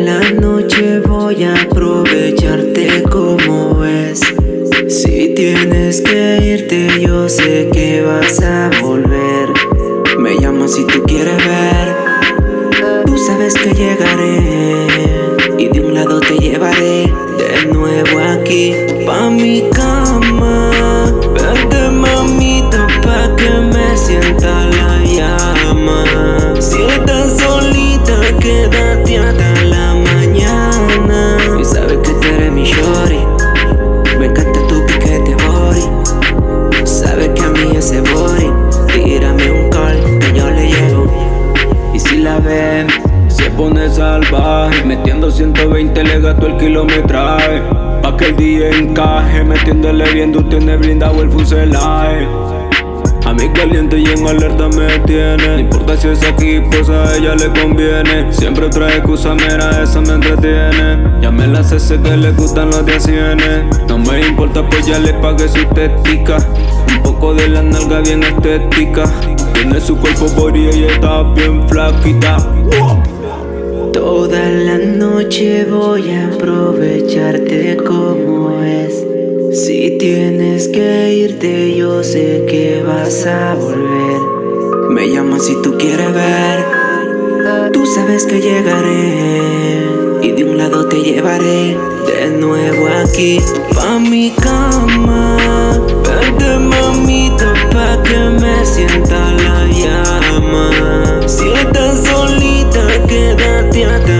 en la noche voy a aprovecharte como es. Si tienes que irte, yo sé que vas a volver. Me llamas si tú Pone salvaje, metiendo 120 le gasto el kilometraje. Pa' que el día encaje, metiéndole bien, tú tienes blindado el fuselaje. A mí caliente y en alerta me tiene. No importa si es aquí, pues a ella le conviene. Siempre trae excusa, mira, esa me entretiene. Ya me la sé, que le gustan los de No me importa, pues ya le pagué su estética. Un poco de la nalga bien estética. Tiene su cuerpo body y está bien flaquita. La noche voy a aprovecharte como es. Si tienes que irte, yo sé que vas a volver. Me llamas si tú quieres ver. Tú sabes que llegaré y de un lado te llevaré de nuevo aquí pa mi cama. Vente mamita pa que me sienta la llama. Si estás solita, quédate hasta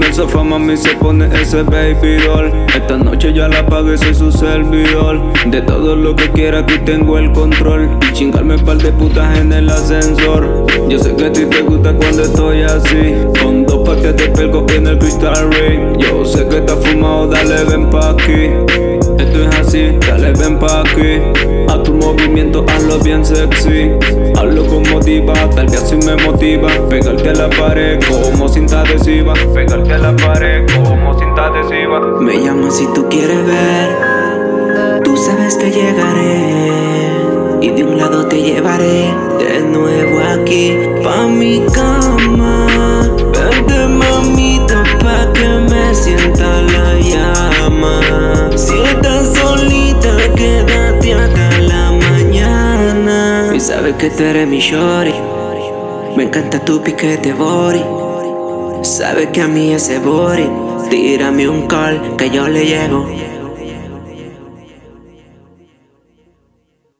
en el sofá, mami, se pone ese baby doll. Esta noche ya la pagué, soy su servidor. De todo lo que quiera, aquí tengo el control. Chingarme par de putas en el ascensor. Yo sé que a ti te gusta cuando estoy así. Con dos paquetes de pelco en el Crystal Ray. Yo sé que estás fumado, dale, ven pa' aquí. Esto es así, dale, ven pa' aquí. A tu movimiento, hazlo bien sexy. Así me motiva. Pegarte a la pared como cinta adhesiva. Pegarte a la pared como cinta adhesiva. Me llamas si tú quieres ver. Tú sabes que llegaré. Y de un lado te llevaré de nuevo aquí pa mi cama. Vente mamita pa que me sienta la llama. Si estás solita, quédate hasta la mañana. Y sabes que tú eres mi shorty. Me encanta tu piquete body. Sabes que a mí ese body. Tírame un call que yo le llego.